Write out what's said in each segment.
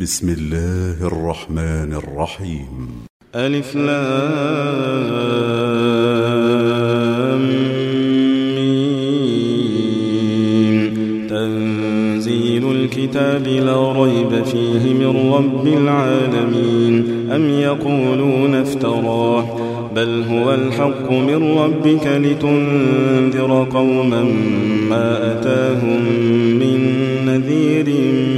بسم الله الرحمن الرحيم ألف لام ميم تنزيل الكتاب لا ريب فيه من رب العالمين أم يقولون افتراه بل هو الحق من ربك لتنذر قوما ما أتاهم من نذير من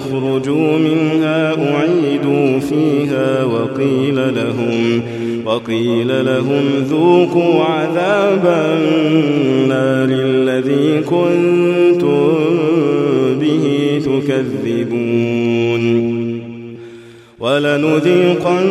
يخرجوا منها أعيدوا فيها وقيل لهم وقيل لهم ذوقوا عذاب النار الذي كنتم به تكذبون. ولنذيقنهم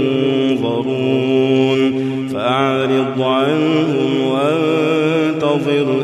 ينظرون فأعرض عنهم وانتظر